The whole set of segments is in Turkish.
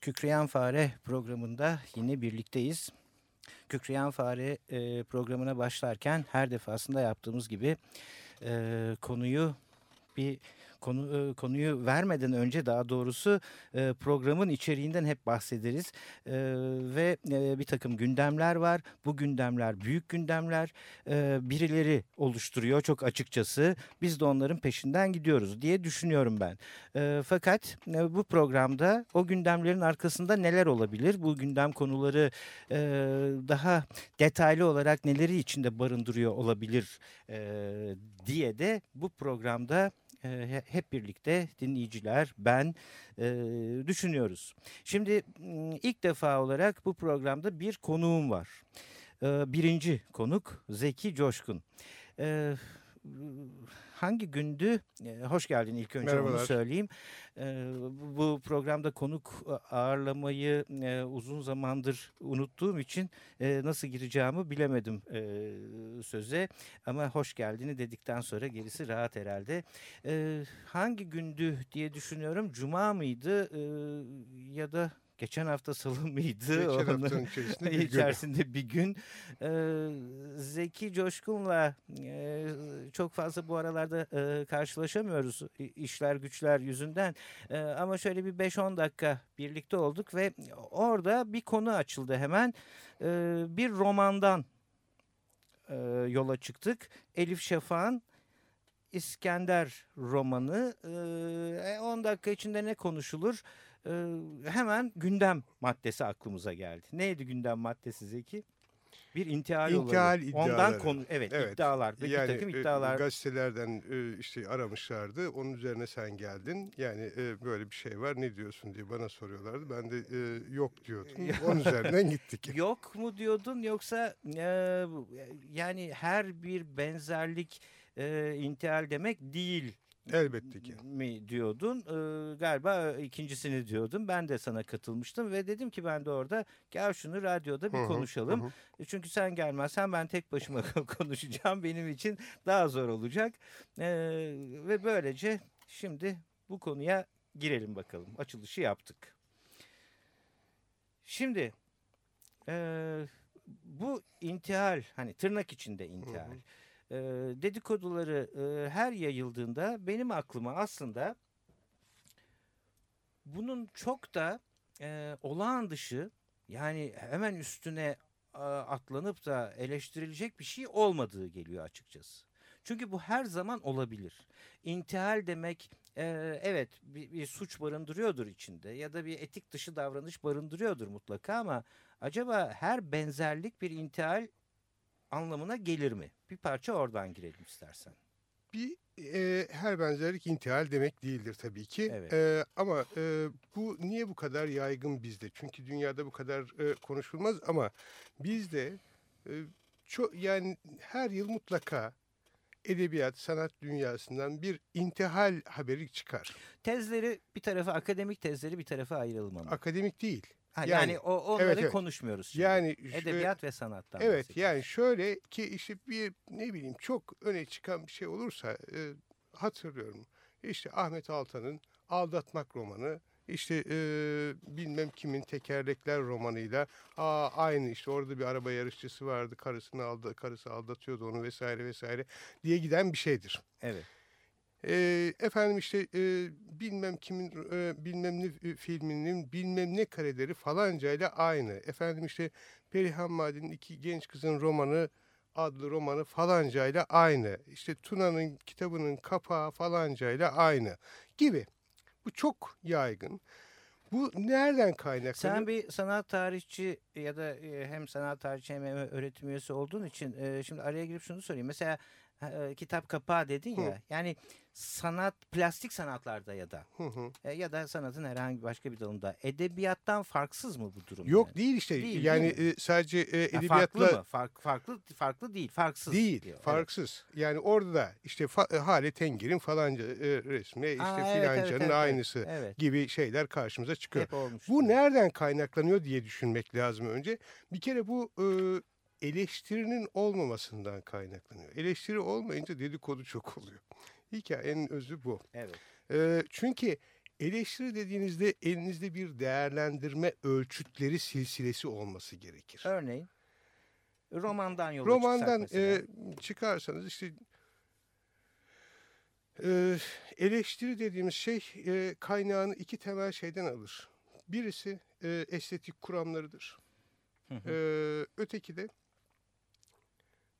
Kükreyen Fare programında yine birlikteyiz. Kükreyen Fare e, programına başlarken her defasında yaptığımız gibi e, konuyu bir konu, e, konuyu vermeden önce daha doğrusu e, programın içeriğinden hep bahsederiz. E, ve bir takım gündemler var. Bu gündemler büyük gündemler. Birileri oluşturuyor çok açıkçası. Biz de onların peşinden gidiyoruz diye düşünüyorum ben. Fakat bu programda o gündemlerin arkasında neler olabilir? Bu gündem konuları daha detaylı olarak neleri içinde barındırıyor olabilir diye de bu programda hep birlikte dinleyiciler, ben düşünüyoruz. Şimdi ilk defa olarak bu programda bir konuğum var. Birinci konuk Zeki Coşkun. E, hangi gündü? E, hoş geldin ilk önce Merhabalar. onu söyleyeyim. E, bu programda konuk ağırlamayı e, uzun zamandır unuttuğum için e, nasıl gireceğimi bilemedim e, söze. Ama hoş geldini dedikten sonra gerisi rahat herhalde. E, hangi gündü diye düşünüyorum. Cuma mıydı e, ya da geçen hafta salı mıydı? Geçen Onu- haftanın içerisinde bir gün. içerisinde bir gün. Ee, Zeki Coşkun'la e, çok fazla bu aralarda e, karşılaşamıyoruz işler güçler yüzünden. E, ama şöyle bir 5-10 dakika birlikte olduk ve orada bir konu açıldı hemen. E, bir romandan e, yola çıktık. Elif Şafak'ın İskender romanı. E, 10 dakika içinde ne konuşulur? E, hemen gündem maddesi aklımıza geldi. Neydi gündem maddesi Zeki? Bir intihal, İntihal olayı. Ondan iddiaları. konu evet, Evet. iddialar ve Yani bir takım e, iddialar. gazetelerden e, işte aramışlardı. Onun üzerine sen geldin. Yani e, böyle bir şey var ne diyorsun diye bana soruyorlardı. Ben de e, yok diyordum. Onun üzerinden gittik. Yok mu diyordun yoksa e, yani her bir benzerlik e, intihal demek değil Elbette ki. mi diyordun? E, galiba ikincisini diyordun. Ben de sana katılmıştım ve dedim ki ben de orada gel şunu radyoda bir Hı hı, konuşalım. hı hı. E, Çünkü sen gelmezsen ben tek başıma konuşacağım. Benim için daha zor olacak. E, ve böylece şimdi bu konuya girelim bakalım. Açılışı yaptık. Şimdi e, bu intihal hani tırnak içinde intihal dedikoduları her yayıldığında benim aklıma aslında bunun çok da e, olağan dışı yani hemen üstüne atlanıp da eleştirilecek bir şey olmadığı geliyor açıkçası. Çünkü bu her zaman olabilir. İntihal demek evet bir, bir suç barındırıyordur içinde ya da bir etik dışı davranış barındırıyordur mutlaka ama acaba her benzerlik bir intihal anlamına gelir mi? Bir parça oradan girelim istersen. Bir e, her benzerlik intihal demek değildir tabii ki. Evet. E, ama e, bu niye bu kadar yaygın bizde? Çünkü dünyada bu kadar e, konuşulmaz ama bizde e, çok yani her yıl mutlaka edebiyat, sanat dünyasından bir intihal haberi çıkar. Tezleri bir tarafa akademik tezleri bir tarafa ayrılalım ama. Akademik değil. Ha, yani, yani- o, onları evet, evet. konuşmuyoruz şimdi. Yani Edebiyat ve sanattan Evet yani şöyle ki işte bir ne bileyim çok öne çıkan bir şey olursa e, hatırlıyorum. İşte Ahmet Altan'ın Aldatmak romanı işte e, bilmem kimin tekerlekler romanıyla aa, aynı işte orada bir araba yarışçısı vardı karısını aldı karısı aldatıyordu onu vesaire vesaire diye giden bir şeydir. Evet. E, efendim işte e, bilmem kimin e, bilmem ne filminin bilmem ne kareleri falancayla aynı. Efendim işte Perihan Madi'nin iki genç kızın romanı adlı romanı falancayla aynı. İşte Tuna'nın kitabının kapağı falancayla aynı gibi. Bu çok yaygın. Bu nereden kaynaklanıyor? Sen bir sanat tarihçi ya da hem sanat tarihçi hem öğretim üyesi olduğun için şimdi araya girip şunu sorayım. Mesela e, kitap kapağı dedin Hı. ya. Yani sanat, plastik sanatlarda ya da Hı hı. e, ya da sanatın herhangi başka bir dalında edebiyattan farksız mı bu durum? Yok yani? değil işte. Değil, yani değil sadece e, edebiyatla farklı mı? Fark, farklı farklı değil, farksız. değil, diyor. Evet. farksız. Yani orada da işte fa- e, Hale Tengir'in falanca e, resmi, işte Aa, evet, evet, filancanın evet, evet. aynısı Evet. gibi şeyler karşımıza çıkıyor. Bu nereden kaynaklanıyor diye düşünmek lazım önce. Bir kere bu e, eleştirinin olmamasından kaynaklanıyor. Eleştiri olmayınca dedikodu çok oluyor. Hikayenin özü bu. Evet. E, çünkü eleştiri dediğinizde elinizde bir değerlendirme ölçütleri silsilesi olması gerekir. Örneğin romandan yola Romandan e, çıkarsanız işte e, eleştiri dediğimiz şey e, kaynağını iki temel şeyden alır. Birisi e, estetik kuramlarıdır. Hı hı. E, öteki de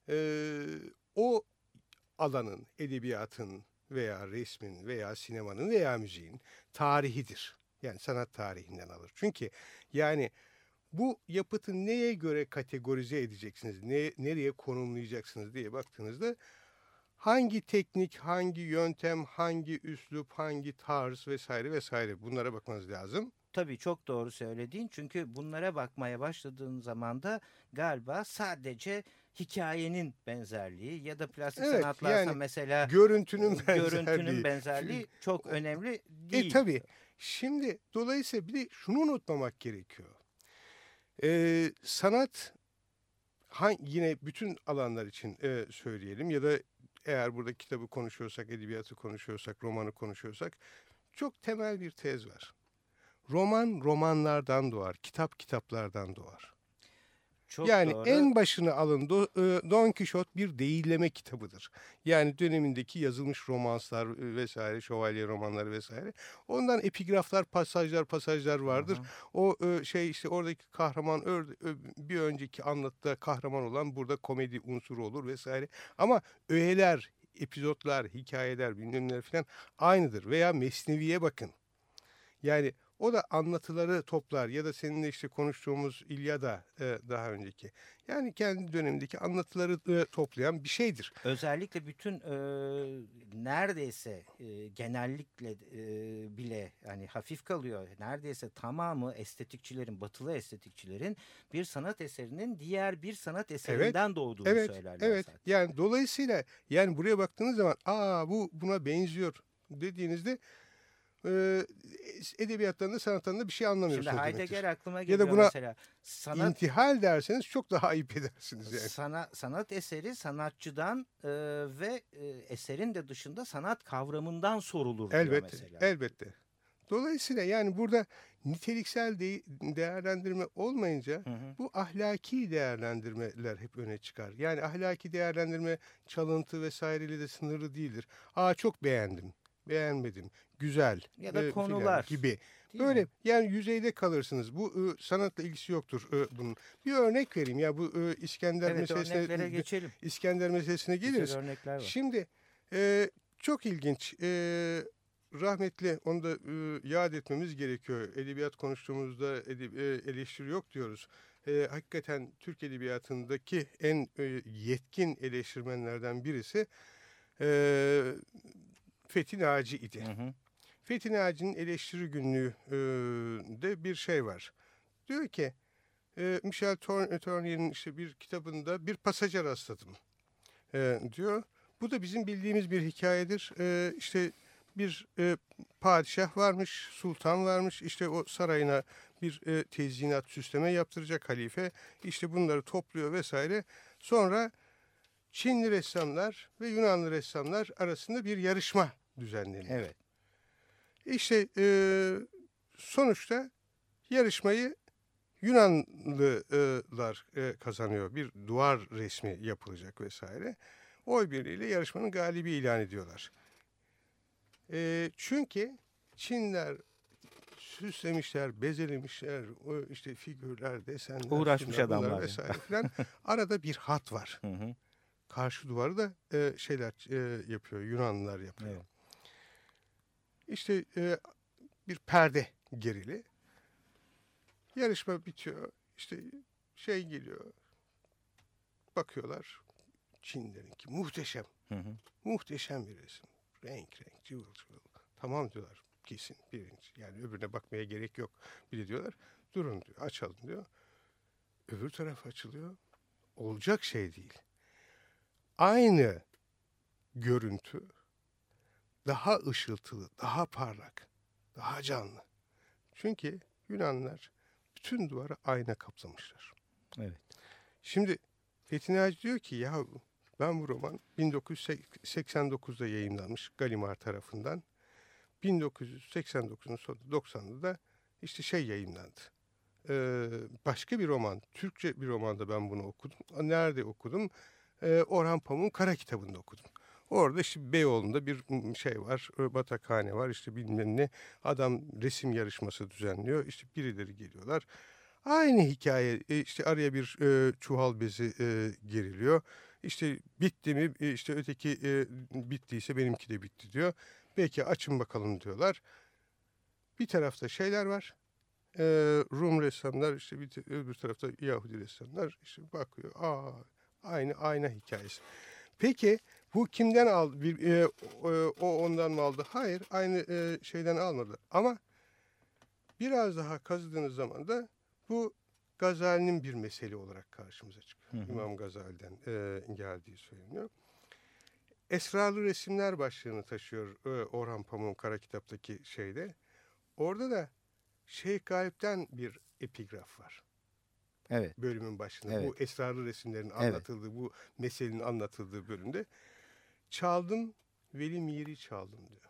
e, o alanın, edebiyatın veya resmin veya sinemanın veya müziğin tarihidir. Yani sanat tarihinden alır. Çünkü yani bu yapıtı neye göre kategorize edeceksiniz, ne, nereye konumlayacaksınız diye baktığınızda hangi teknik, hangi yöntem, hangi üslup, hangi tarz vesaire vesaire bunlara bakmanız lazım. Tabii çok doğru söylediğin çünkü bunlara bakmaya başladığın zaman da galiba sadece hikayenin benzerliği ya da plastik Evet, sanatlarsa yani mesela Görüntünün benzerliği. görüntünün benzerliği çok önemli değil. E tabii. Şimdi dolayısıyla bir de şunu unutmamak gerekiyor. Ee, sanat han- yine bütün alanlar için e, söyleyelim ya da eğer burada kitabı konuşuyorsak, edebiyatı konuşuyorsak, romanı konuşuyorsak çok temel bir tez var. Roman romanlardan doğar, kitap kitaplardan doğar. Çok yani doğru. en başını alın Do- e, Don Quixote bir değilleme kitabıdır. Yani dönemindeki yazılmış romanslar e, vesaire, şövalye romanları vesaire. Ondan epigraflar, pasajlar, pasajlar vardır. Aha. O e, şey işte oradaki kahraman bir önceki anlatıda kahraman olan burada komedi unsuru olur vesaire. Ama öğeler, epizotlar, hikayeler, bilmem neler falan aynıdır. Veya Mesnevi'ye bakın. Yani o da anlatıları toplar ya da seninle işte konuştuğumuz İlyada e, daha önceki. Yani kendi dönemindeki anlatıları e, toplayan bir şeydir. Özellikle bütün e, neredeyse e, genellikle e, bile hani hafif kalıyor. Neredeyse tamamı estetikçilerin, batılı estetikçilerin bir sanat eserinin diğer bir sanat eserinden doğduğunu Evet, söylerler evet. zaten. Yani dolayısıyla yani buraya baktığınız zaman aa bu buna benziyor dediğinizde e, edebiyatlarında sanatlarında bir şey Şimdi anlamıyorsunuz Heidegger demektir. aklıma Ya geliyor da buna mesela. Sanat İntihal derseniz çok daha ayıp edersiniz yani. Sana, sanat eseri sanatçıdan e, ve e, eserin de dışında sanat kavramından sorulur diyor Elbette, mesela. elbette. Dolayısıyla yani burada niteliksel de- değerlendirme olmayınca Hı hı. bu ahlaki değerlendirmeler hep öne çıkar. Yani ahlaki değerlendirme çalıntı vesaireyle de sınırlı değildir. Aa çok beğendim, beğenmedim, güzel Ya da e, konular, gibi. Değil Böyle mi? yani yüzeyde kalırsınız. Bu e, sanatla ilgisi yoktur e, bunun. Bir örnek vereyim ya bu e, İskender Evet meselesine geçelim. İskender meselesine geliriz. Şimdi e, çok ilginç. E, rahmetli onu da e, yad etmemiz gerekiyor. Edebiyat konuştuğumuzda edeb- e, eleştiri yok diyoruz. E, hakikaten Türk Edebiyatı'ndaki en e, yetkin eleştirmenlerden birisi e, Fethi Naci idi. Hı hı. Fethi Naci'nin eleştiri günlüğünde bir şey var. Diyor ki e, Michel Tour- Tournier'in işte bir kitabında bir pasaja rastladım e, diyor. Bu da bizim bildiğimiz bir hikayedir. E, işte bir e, padişah varmış, sultan varmış. İşte o sarayına bir e, tezyinat süsleme yaptıracak halife. İşte bunları topluyor vesaire. Sonra Çinli ressamlar ve Yunanlı ressamlar arasında bir yarışma düzenleniyor. Evet. İşte e, sonuçta yarışmayı Yunanlılar e, kazanıyor. Bir duvar resmi yapılacak vesaire. Oy birliğiyle yarışmanın galibi ilan ediyorlar. E, çünkü Çinler süslemişler, bezelemişler, o işte figürler, desenler, Uğraşmış adamlar vesaire filan. Arada bir hat var. Hı hı. Karşı duvarı da e, şeyler e, yapıyor, Yunanlılar yapıyor. Evet. İşte e, bir perde gerili. Yarışma bitiyor. İşte şey geliyor. Bakıyorlar. Çinlerinki muhteşem. Hı hı. Muhteşem bir resim. Renk renk cıvıl cıvıl. Tamam diyorlar kesin birinci. Yani öbürüne bakmaya gerek yok. Bir de diyorlar durun diyor açalım diyor. Öbür taraf açılıyor. Olacak şey değil. Aynı görüntü daha ışıltılı, daha parlak, daha canlı. Çünkü Yunanlar bütün duvara ayna kaplamışlar. Evet. Şimdi Fethi Naci diyor ki ya ben bu roman 1989'da yayınlanmış Galimar tarafından. 1989'un sonunda 90'da da işte şey yayınlandı. Ee, başka bir roman, Türkçe bir romanda ben bunu okudum. Nerede okudum? Ee, Orhan Pamuk'un Kara kitabında okudum. Orada işte Beyoğlu'nda bir şey var, batakhane var işte bilmem ne. Adam resim yarışması düzenliyor. İşte birileri geliyorlar. Aynı hikaye e, işte araya bir e, çuval bezi e, geriliyor. İşte bitti mi e, işte öteki e, bittiyse benimki de bitti diyor. Belki açın bakalım diyorlar. Bir tarafta şeyler var. Rum ressamlar işte bir, öbür tarafta Yahudi ressamlar işte bakıyor. Aa, aynı ayna hikayesi. Peki bu kimden aldı? Bir, e, o ondan mı aldı? Hayır aynı e, şeyden almadı. Ama biraz daha kazıdığınız zaman da bu Gazali'nin bir mesele olarak karşımıza çıkıyor. Hı hı. İmam Gazali'den e, geldiği söyleniyor. Esrarlı resimler başlığını taşıyor e, Orhan Pamuk'un kara kitaptaki şeyde. Orada da Şeyh Galip'ten bir epigraf var. Evet. Bölümün başında. Evet. Bu esrarlı resimlerin anlatıldığı, evet. bu meselenin anlatıldığı bölümde. Çaldım, Veli Miri çaldım diyor.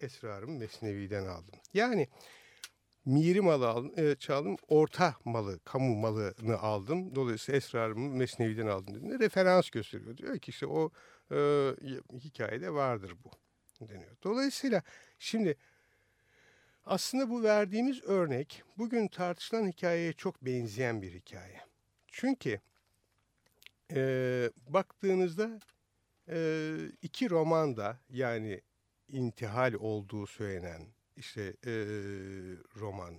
Esrarımı Mesnevi'den aldım. Yani miri malı aldım, e, çaldım. Orta malı, kamu malını aldım. Dolayısıyla esrarımı Mesnevi'den aldım dediğinde referans gösteriyor. Diyor ki işte o e, hikayede vardır bu deniyor. Dolayısıyla şimdi aslında bu verdiğimiz örnek bugün tartışılan hikayeye çok benzeyen bir hikaye. Çünkü e, baktığınızda e, iki romanda yani intihal olduğu söylenen işte e, roman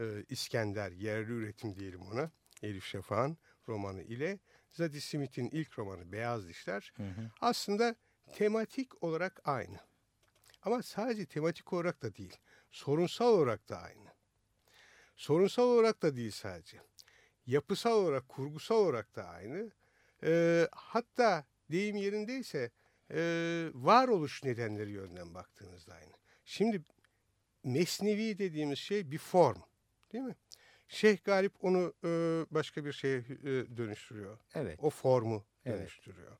e, İskender yerli üretim diyelim ona Elif Şafak'ın romanı ile Zadie Smith'in ilk romanı Beyaz Dişler hı hı. aslında tematik olarak aynı. Ama sadece tematik olarak da değil, sorunsal olarak da aynı. Sorunsal olarak da değil sadece. Yapısal olarak, kurgusal olarak da aynı. E, hatta deyim yerindeyse e, varoluş nedenleri yönden baktığınızda aynı. Şimdi mesnevi dediğimiz şey bir form değil mi? Şeyh Galip onu e, başka bir şeye e, dönüştürüyor. Evet. O formu evet. dönüştürüyor.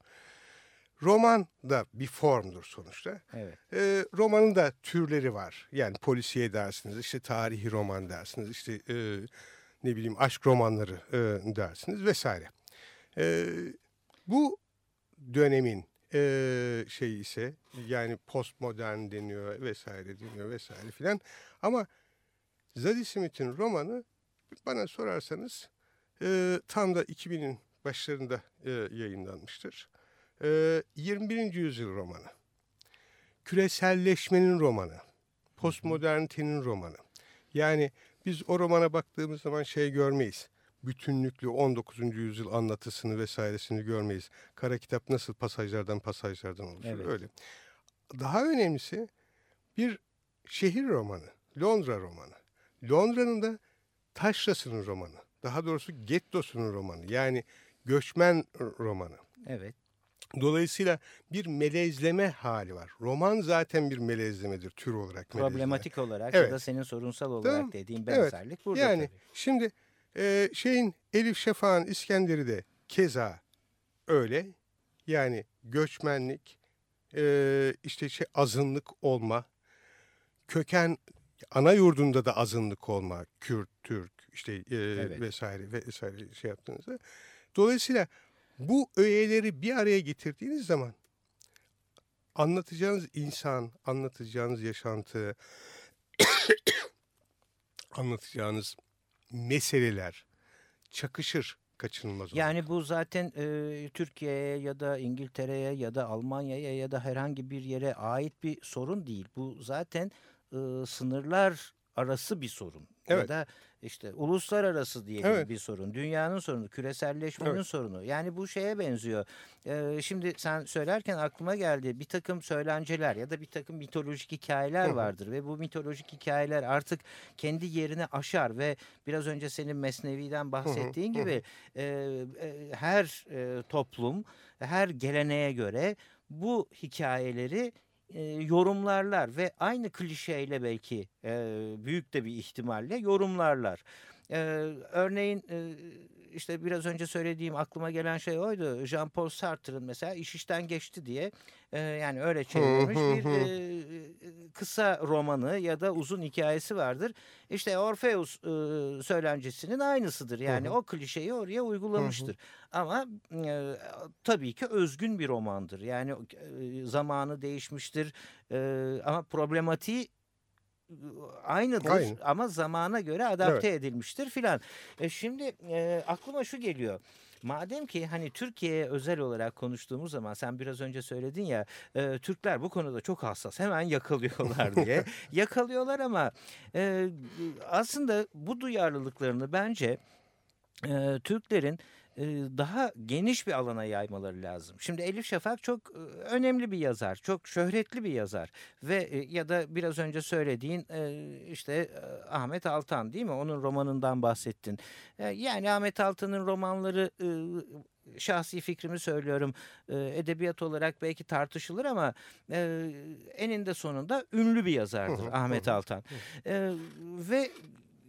Roman da bir formdur sonuçta. Evet. E, romanın da türleri var. Yani polisiye dersiniz, işte tarihi roman dersiniz, işte e, ne bileyim aşk romanları e, dersiniz vesaire. E, bu dönemin e, şey ise yani postmodern deniyor vesaire deniyor vesaire filan. Ama Zadie Smith'in romanı bana sorarsanız e, tam da 2000'in başlarında e, yayınlanmıştır. E, 21. yüzyıl romanı. Küreselleşmenin romanı. Postmodernitenin romanı. Yani biz o romana baktığımız zaman şey görmeyiz bütünlüklü 19. yüzyıl anlatısını vesairesini görmeyiz. Kara kitap nasıl pasajlardan pasajlardan oluşur evet. öyle. Daha önemlisi bir şehir romanı, Londra romanı. Londra'nın da taşrasının romanı. Daha doğrusu gettosunun romanı. Yani göçmen romanı. Evet. Dolayısıyla bir melezleme hali var. Roman zaten bir melezlemedir tür olarak. Problematik melezleme. olarak evet. ya da senin sorunsal olarak tamam. dediğin benzerlik evet. burada Yani tabii. şimdi ee, şeyin Elif Şafak'ın İskender'i de keza öyle. Yani göçmenlik, e, işte şey azınlık olma, köken ana yurdunda da azınlık olma, Kürt, Türk işte e, evet. vesaire vesaire şey yaptığınızda. Dolayısıyla bu öğeleri bir araya getirdiğiniz zaman anlatacağınız insan, anlatacağınız yaşantı, anlatacağınız meseleler çakışır kaçınılmaz olarak. Yani bu zaten e, Türkiye'ye ya da İngiltere'ye ya da Almanya'ya ya da herhangi bir yere ait bir sorun değil. Bu zaten e, sınırlar arası bir sorun. Evet. Ya da işte uluslararası diye Evet. bir sorun. Dünyanın sorunu, küreselleşmenin Evet. sorunu. Yani bu şeye benziyor. Ee, şimdi sen söylerken aklıma geldi. Bir takım söylenceler ya da bir takım mitolojik hikayeler Hı hı. vardır ve bu mitolojik hikayeler artık kendi yerini aşar ve biraz önce senin Mesnevi'den bahsettiğin hı hı. gibi e, e, her e, toplum, her geleneğe göre bu hikayeleri e, yorumlarlar ve aynı klişeyle belki e, büyük de bir ihtimalle yorumlarlar. E, örneğin e, işte biraz önce söylediğim aklıma gelen şey oydu. Jean-Paul Sartre'ın mesela iş işten geçti diye e, yani öyle çevrilmiş bir e, kısa romanı ya da uzun hikayesi vardır. İşte Orpheus e, söylencesinin aynısıdır. Yani o klişeyi oraya uygulamıştır. Ama e, tabii ki özgün bir romandır. Yani e, zamanı değişmiştir e, ama problematiği aynıdır Aynı. ama zamana göre adapte edilmiştir filan. E, şimdi e, aklıma şu geliyor. Madem ki hani Türkiye'ye özel olarak konuştuğumuz zaman sen biraz önce söyledin ya e, Türkler bu konuda çok hassas hemen yakalıyorlar diye. yakalıyorlar ama e, aslında bu duyarlılıklarını bence e, Türklerin daha geniş bir alana yaymaları lazım. Şimdi Elif Şafak çok önemli bir yazar, çok şöhretli bir yazar ve ya da biraz önce söylediğin işte Ahmet Altan değil mi? Onun romanından bahsettin. Yani Ahmet Altan'ın romanları şahsi fikrimi söylüyorum edebiyat olarak belki tartışılır ama eninde sonunda ünlü bir yazardır Ahmet Altan. Ve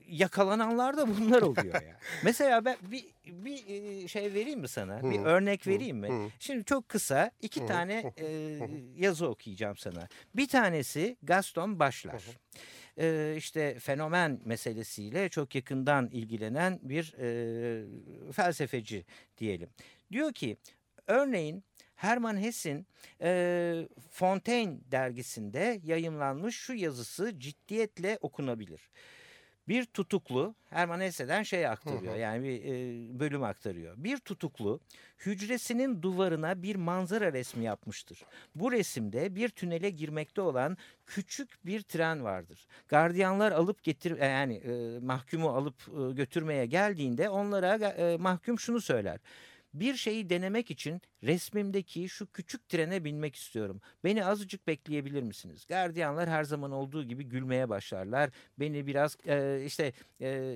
yakalananlar da bunlar oluyor yani. Mesela ben bir bir şey vereyim mi sana? Bir Hı, örnek hı, vereyim mi? hı. Şimdi çok kısa iki Hı, tane e, yazı okuyacağım sana. Bir tanesi Gaston Başlar. E, işte fenomen meselesiyle çok yakından ilgilenen bir e, felsefeci diyelim. Diyor ki örneğin Hermann Hesse'in e, Fontaine dergisinde yayımlanmış şu yazısı ciddiyetle okunabilir. Bir tutuklu Hermann Hesse'den şey aktarıyor Hı hı. yani bir e, bölüm aktarıyor. Bir tutuklu hücresinin duvarına bir manzara resmi yapmıştır. Bu resimde bir tünele girmekte olan küçük bir tren vardır. Gardiyanlar alıp getir e, yani e, mahkumu alıp e, götürmeye geldiğinde onlara e, mahkum şunu söyler. Bir şeyi denemek için resmimdeki şu küçük trene binmek istiyorum. Beni azıcık bekleyebilir misiniz? Gardiyanlar her zaman olduğu gibi gülmeye başlarlar. Beni biraz e, işte e,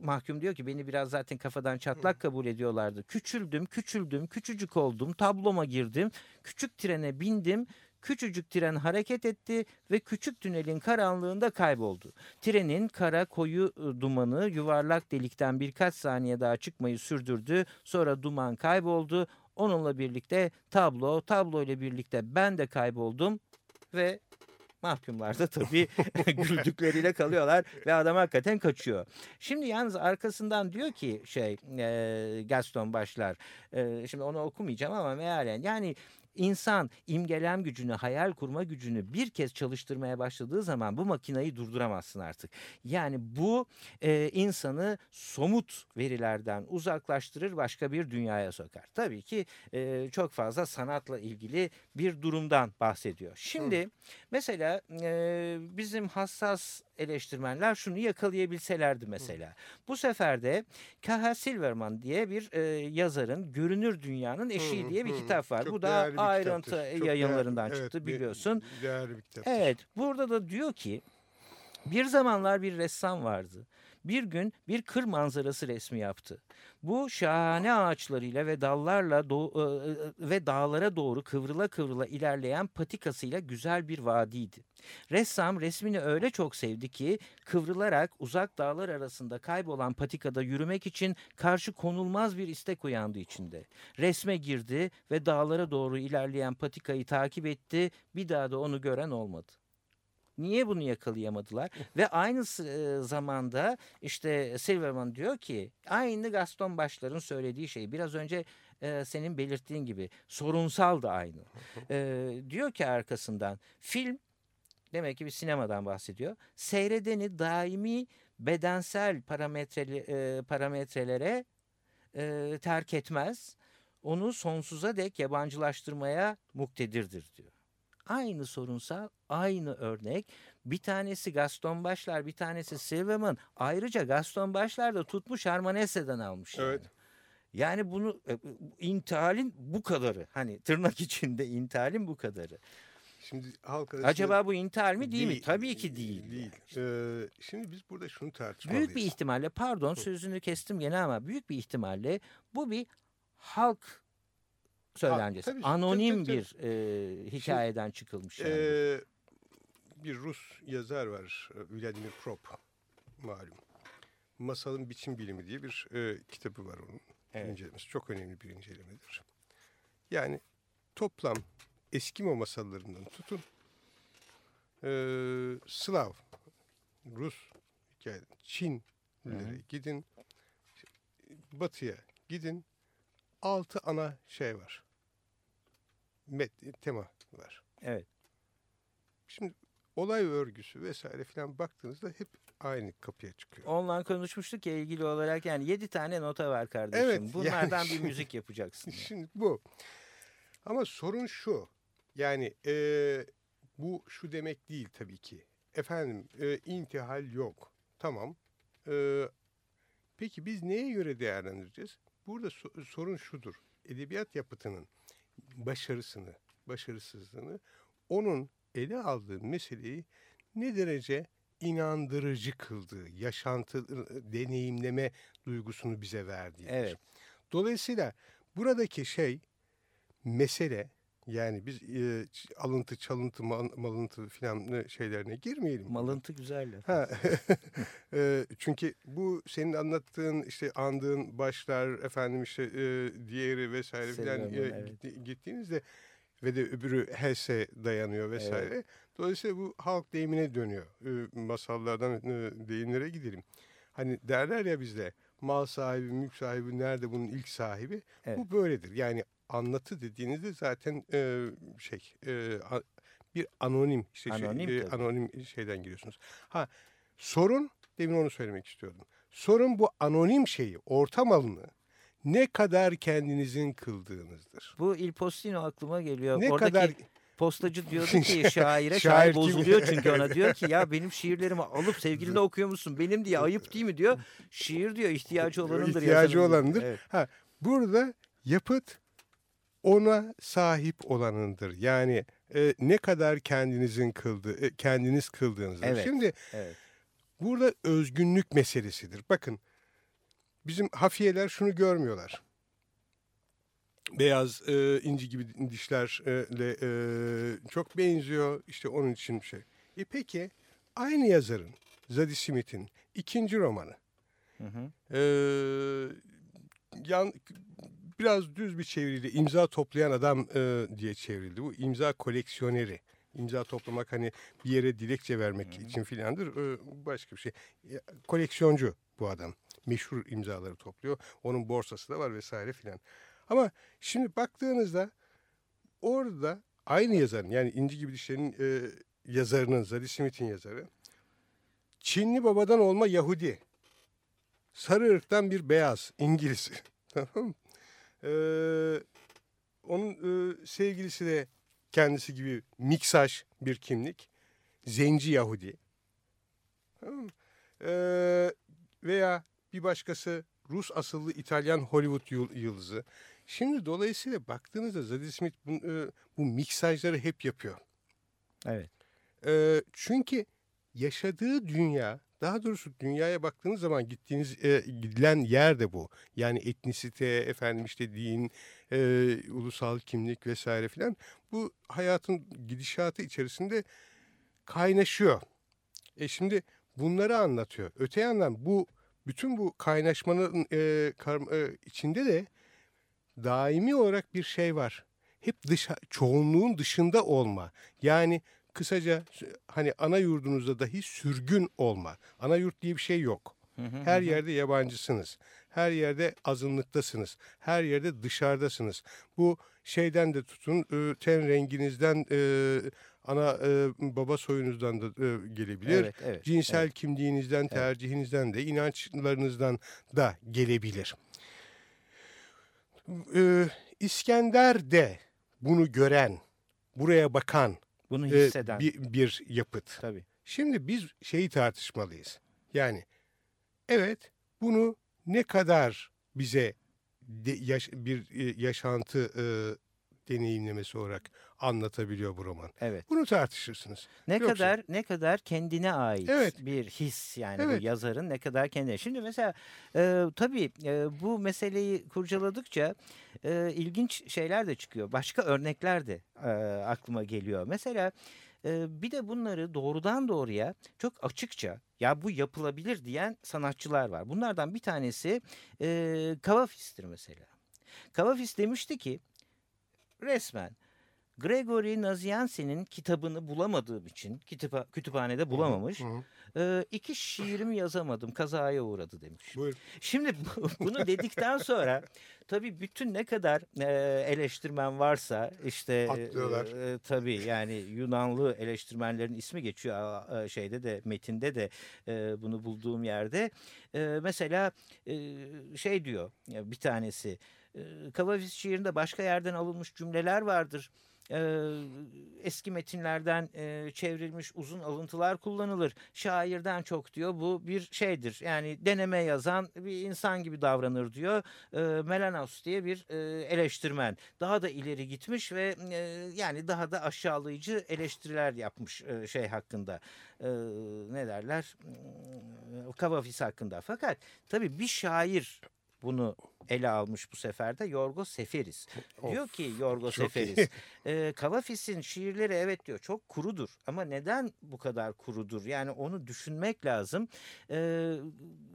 mahkum diyor ki beni biraz zaten kafadan çatlak kabul ediyorlardı. Küçüldüm, küçüldüm, küçücük oldum, tabloma girdim, küçük trene bindim. Küçücük tren hareket etti ve küçük tünelin karanlığında kayboldu. Trenin kara koyu e, dumanı yuvarlak delikten birkaç saniye daha çıkmayı sürdürdü. Sonra duman kayboldu. Onunla birlikte tablo, tablo ile birlikte ben de kayboldum ve mahkumlar da tabii güldükleriyle kalıyorlar ve adam hakikaten kaçıyor. Şimdi yalnız arkasından diyor ki şey e, Gaston başlar. E, şimdi onu okumayacağım ama mealen yani İnsan imgelem gücünü, hayal kurma gücünü bir kez çalıştırmaya başladığı zaman bu makinayı durduramazsın artık. Yani bu e, insanı somut verilerden uzaklaştırır, başka bir dünyaya sokar. Tabii ki e, çok fazla sanatla ilgili bir durumdan bahsediyor. Şimdi mesela e, bizim hassas eleştirmenler şunu yakalayabilselerdi mesela. Bu sefer de K.H. Silverman diye bir e, yazarın Görünür Dünyanın Eşiği Hı, diye bir hı. kitap var. Çok Bu da ayrıntı kitaptır. Yayınlarından değerli- çıktı evet, biliyorsun. Değerli bir kitaptır. Evet burada da diyor ki bir zamanlar bir ressam vardı. Bir gün bir kır manzarası resmi yaptı. Bu şahane ağaçlarıyla ve dallarla do- e, e, ve dağlara doğru kıvrıla kıvrıla ilerleyen patikasıyla güzel bir vadiydi. Ressam resmini öyle çok sevdi ki kıvrılarak uzak dağlar arasında kaybolan patikada yürümek için karşı konulmaz bir istek uyandı içinde. Resme girdi ve dağlara doğru ilerleyen patikayı takip etti. Bir daha da onu gören olmadı. Niye bunu yakalayamadılar? Ve aynı e, zamanda işte Silverman diyor ki aynı Gaston Başlar'ın söylediği şey. Biraz önce e, senin belirttiğin gibi sorunsal da aynı. E, diyor ki arkasından film demek ki bir sinemadan bahsediyor. Seyredeni daimi bedensel parametreli, e, parametrelere e, terk etmez. Onu sonsuza dek yabancılaştırmaya muktedirdir diyor. Aynı sorunsal, aynı örnek. Bir tanesi Gaston Başlar, bir tanesi Silverman. Ayrıca Gaston Başlar da tutmuş Harmanesse'den almış. Yani. Evet. Yani bunu e, intihalin bu kadarı. Hani tırnak içinde intihalin bu kadarı. Şimdi halk arasında... Acaba bu intihal mi değil, mi? Tabii ki değil. Değil. yani. Ee, şimdi biz burada şunu tartışmalıyız. Büyük bir ihtimalle pardon sözünü kestim gene ama büyük bir ihtimalle bu bir halk söylencesi. tabii, Anonim tabii, bir e, hikayeden çıkılmış. Yani. Ee, bir Rus yazar var Vladimir Prop malum. Masalın Biçim Bilimi diye bir e, kitabı var onun. Evet. İncelemesi. Çok önemli bir incelemedir. Yani toplam Eskimo masallarından tutun e, Slav, Rus, hikaye, Çinlere gidin, Batı'ya gidin. Altı ana şey var. Met, tema var. Evet. Şimdi olay örgüsü vesaire filan baktığınızda hep aynı kapıya çıkıyor. Onunla konuşmuştuk ya ilgili olarak yani yedi tane nota var kardeşim. Evet, Bunlardan yani bir şimdi- müzik yapacaksın. yani. Şimdi bu. Ama sorun şu. Yani eee, bu şu demek değil tabii ki. Efendim eee, intihal yok. Tamam. Eee, peki biz neye göre değerlendireceğiz? Burada so- sorun şudur. Edebiyat yapıtının başarısını, başarısızlığını onun ele aldığı meseleyi ne derece inandırıcı kıldığı, yaşantı, deneyimleme duygusunu bize verdiği. Evet. Dolayısıyla buradaki şey mesele yani biz e, alıntı, çalıntı, mal- malıntı filan şeylerine girmeyelim. Malıntı güzel laf. Ha. E, çünkü bu senin anlattığın işte andığın başlar efendim işte e, diğeri vesaire filan e, evet. gitti- gittiğinizde ve de öbürü Hesse dayanıyor vesaire. Dolayısıyla bu halk deyimine dönüyor. E, masallardan e, deyimlere gidelim. Hani derler ya bizde mal sahibi, mülk sahibi nerede bunun ilk sahibi? Evet. Bu böyledir. Yani anlatı dediğinizde zaten e, şey e, bir anonim işte şey, Anonim e, tabii. anonim şeyden giriyorsunuz. Ha sorun demin onu söylemek istiyordum. Sorun bu anonim şeyi, ortam alını ne kadar kendinizin kıldığınızdır. Bu Il Postino aklıma geliyor. Ne Oradaki kadar postacı diyordu ki şaire Şair şair bozuluyor çünkü ona diyor ki ya benim şiirlerimi alıp sevgiline okuyor musun benim diye ayıp değil mi diyor. Şiir diyor ihtiyacı olanındır. ihtiyacı yazanın diyor. olanındır. Evet. Ha burada yapıt ona sahip olanındır. Yani e, ne kadar kendinizin kıldığı, e, kendiniz kıldığınızdır. Evet. Şimdi Evet. Burada özgünlük meselesidir. Bakın bizim hafiyeler şunu görmüyorlar. Beyaz e, inci gibi dişlerle e, çok benziyor. İşte onun için bir şey. E peki aynı yazarın Zadie Smith'in ikinci romanı. Hı hı. e, yan, biraz düz bir çeviriyle imza toplayan adam e, diye çevrildi. Bu imza koleksiyoneri. İmza toplamak hani bir yere dilekçe vermek için filandır. E, başka bir şey. Ya, koleksiyoncu bu adam. Meşhur imzaları topluyor. Onun borsası da var vesaire filan. Ama şimdi baktığınızda orada aynı yazarın yani İnci gibi dişlerin e, yazarının Zadie Smith'in yazarı Çinli babadan olma Yahudi. Sarı ırktan bir beyaz İngiliz. Tamam Ee, onun e, sevgilisi de kendisi gibi miksaj bir kimlik. Zenci Yahudi. Tamam? Ee, veya bir başkası Rus asıllı İtalyan Hollywood yıl- yıldızı. Şimdi dolayısıyla baktığınızda Zadie Smith bu, e, bu miksajları hep yapıyor. Evet. Ee, çünkü yaşadığı dünya, daha doğrusu dünyaya baktığınız zaman gittiğiniz e, gidilen yer de bu. Yani etnisite, efendim işte din, e, ulusal kimlik vesaire filan. Bu hayatın gidişatı içerisinde kaynaşıyor. E şimdi bunları anlatıyor. Öte yandan bu bütün bu kaynaşmanın e, kar- e, içinde de daimi olarak bir şey var. Hep dış, çoğunluğun dışında olma. Yani kısaca hani ana yurdunuzda dahi sürgün olma. Ana yurt diye bir şey yok. Her yerde yabancısınız. Her yerde azınlıktasınız. Her yerde dışarıdasınız. Bu şeyden de tutun, e, ten renginizden, ana baba soyunuzdan da gelebilir. Evet, evet, Cinsel evet. kimliğinizden, tercihinizden de, inançlarınızdan da gelebilir. İskender de bunu gören, buraya bakan, Bunu e, hisseden. bir, bir yapıt. Tabii. Şimdi biz şeyi tartışmalıyız. Yani evet bunu ne kadar bize de, yaş, bir e, yaşantı e, deneyimlemesi olarak anlatabiliyor bu roman. Evet. Bunu tartışırsınız. Ne Yoksa- kadar ne kadar kendine ait Evet. bir his yani Evet. bu yazarın ne kadar kendine. Şimdi mesela e, tabii e, bu meseleyi kurcaladıkça e, ilginç şeyler de çıkıyor. Başka örnekler de e, aklıma geliyor. Mesela e, bir de bunları doğrudan doğruya çok açıkça ya bu yapılabilir diyen sanatçılar var. Bunlardan bir tanesi e, Kavafis'tir mesela. Kavafis demişti ki resmen Gregory Nazianzen'in kitabını bulamadığım için kütüpha- kütüphanede bulamamış. Hı hı. e, iki şiirimi yazamadım kazaya uğradı demiş. Buyur. Şimdi bu- bunu dedikten sonra tabii bütün ne kadar e, eleştirmen varsa işte e, Atlıyorlar. e, tabii yani Yunanlı eleştirmenlerin ismi geçiyor a- şeyde de metinde de e, bunu bulduğum yerde. E, mesela e, şey diyor bir tanesi Kavafis şiirinde başka yerden alınmış cümleler vardır. E, eski metinlerden e, çevrilmiş uzun alıntılar kullanılır. Şairden çok diyor bu bir şeydir. Yani deneme yazan bir insan gibi davranır diyor. E, Melanos diye bir e, eleştirmen. Daha da ileri gitmiş ve e, yani daha da aşağılayıcı eleştiriler yapmış şey hakkında. Ne derler? Hmm, Kavafis hakkında. Fakat tabii bir şair bunu ele almış bu sefer de Yorgos Seferis. Of, diyor ki Yorgos çok Seferis, e, Kavafis'in şiirleri evet diyor çok kurudur ama neden bu kadar kurudur? Yani onu düşünmek lazım E,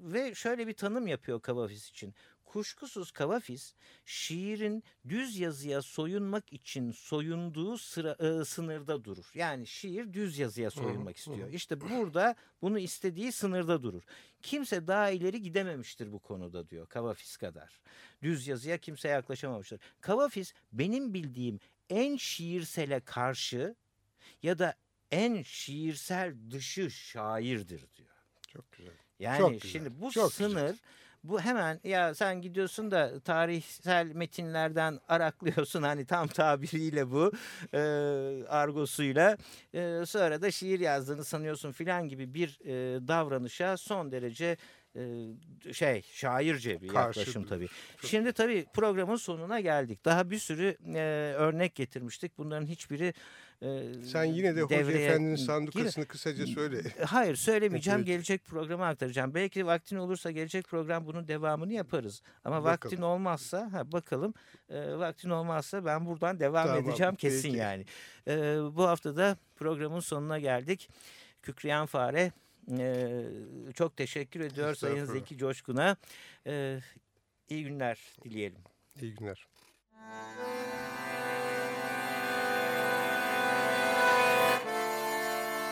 ve şöyle bir tanım yapıyor Kavafis için. Kuşkusuz Kavafis şiirin düz yazıya soyunmak için soyunduğu sıra, e, sınırda durur. Yani şiir düz yazıya soyunmak istiyor. İşte burada bunu istediği sınırda durur. Kimse daha ileri gidememiştir bu konuda diyor Kavafis kadar. Düz yazıya kimse yaklaşamamıştır. Kavafis benim bildiğim en şiirsele karşı ya da en şiirsel dışı şairdir diyor. Çok güzel. Yani Çok güzel, şimdi bu çok sınır güzel. Bu hemen ya sen gidiyorsun da tarihsel metinlerden araklıyorsun hani tam tabiriyle bu e, argosuyla e, sonra da şiir yazdığını sanıyorsun filan gibi bir e, davranışa son derece şey şairce bir Karşı yaklaşım tabii. Çok- Şimdi tabii programın sonuna geldik. Daha bir sürü e, örnek getirmiştik. Bunların hiçbiri e, Sen yine de Hoca devreye Efendi'nin gir- sandukasını kısaca söyle. Hayır söylemeyeceğim. Evet. Gelecek programa aktaracağım. Belki vaktin olursa gelecek program bunun devamını yaparız. Ama Bakalım. vaktin olmazsa ha, bakalım. E, vaktin olmazsa ben buradan devam Tamam, edeceğim kesin peki. yani. E, bu hafta da programın sonuna geldik. Kükreyen Fare e, çok teşekkür ediyor Sayın. Zeki Coşkun'a. E, iyi günler dileyelim. İyi günler.